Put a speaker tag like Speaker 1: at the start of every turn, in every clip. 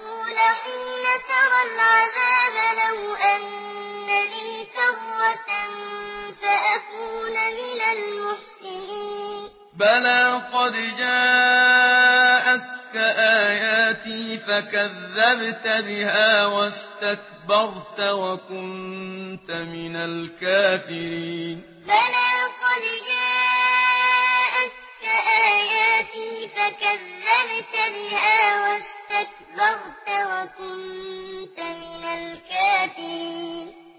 Speaker 1: يقول حين ترى العذاب لو أن لي كرة فأكون من المحسنين
Speaker 2: بلى قد جاءتك آياتي فكذبت بها واستكبرت وكنت من الكافرين
Speaker 1: بلى قد جاءتك آياتي فكذبت بها واستكبرت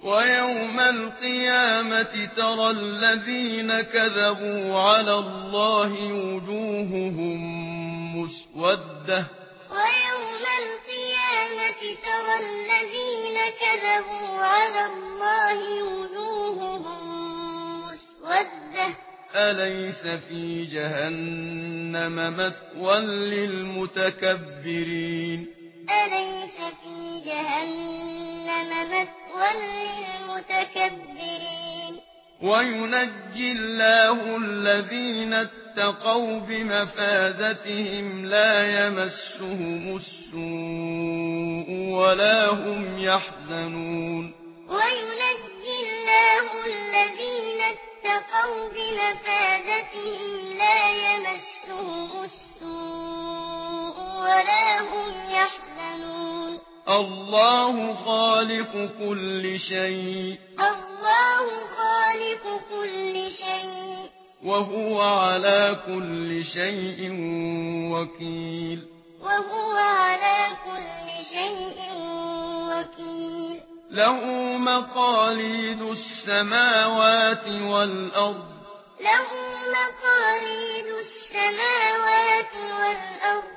Speaker 2: ويوم القيامة ترى الذين كذبوا على الله وجوههم مسودة
Speaker 1: ويوم القيامة ترى الذين كذبوا على الله وجوههم مسودة
Speaker 2: أليس في جهنم مثوى للمتكبرين
Speaker 1: أليس في جهنم مثوى للمتكبرين المتكبرين.
Speaker 2: وينجي الله الذين اتقوا بمفازتهم لا يمسهم السوء ولا هم يحزنون.
Speaker 1: وينجي الله
Speaker 2: خالق كل شيء
Speaker 1: الله خالق كل شيء
Speaker 2: وهو على كل شيء وكيل
Speaker 1: وهو على كل شيء وكيل
Speaker 2: له مقاليد السماوات والأرض
Speaker 1: له مقاليد السماوات والأرض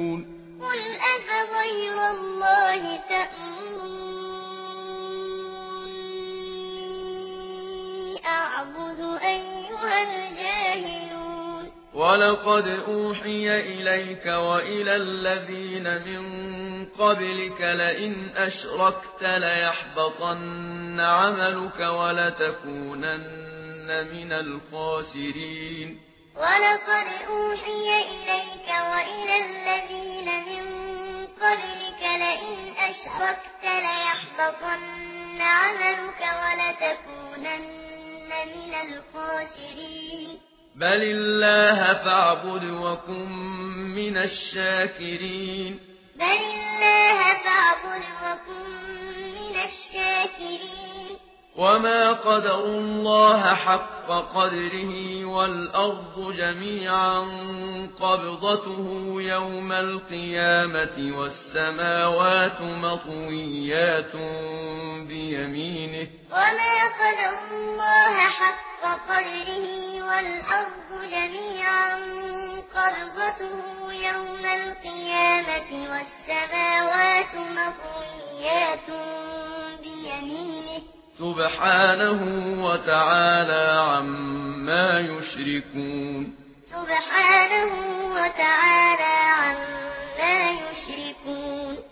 Speaker 1: غير الله أعبد أيها الجاهلون.
Speaker 2: ولقد أوحي إليك وإلى الذين من قبلك لئن أشركت ليحبطن عملك ولتكونن من الخاسرين.
Speaker 1: ولقد أوحي إليك وإلى الذين من لئن أشركت ليحبطن عملك ولتكونن من الخاسرين.
Speaker 2: بل الله فاعبد وكن من الشاكرين.
Speaker 1: بل الله فاعبد وكن
Speaker 2: وما قدر الله حق قدره والأرض جميعا قبضته يوم القيامة والسماوات مطويات بيمينه
Speaker 1: وما قدر الله حق قدره والأرض جميعا قبضته يوم القيامة والسماوات
Speaker 2: سبحانه وتعالى عما يشركون.
Speaker 1: سبحانه وتعالى